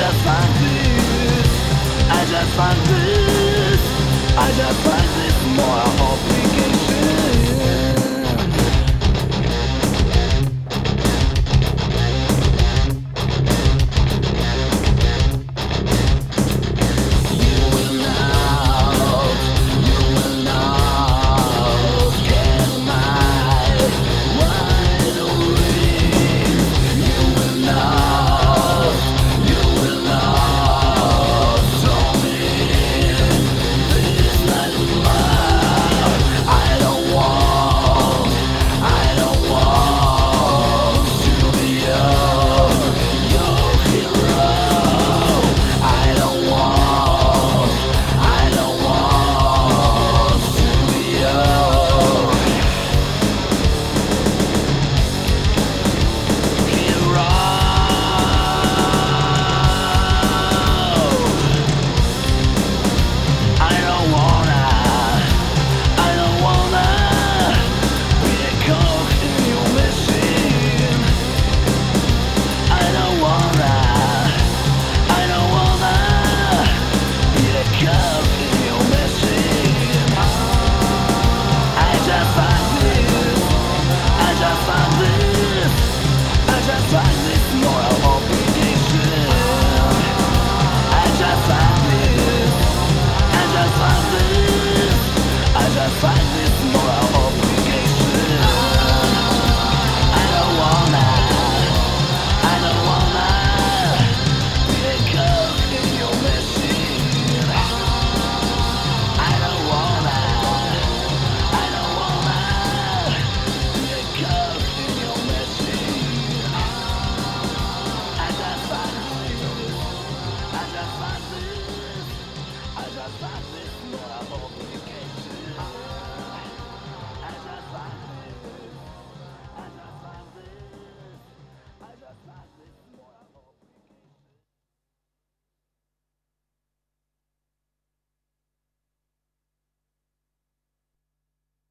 just want this. I just want this. I just want this more hope.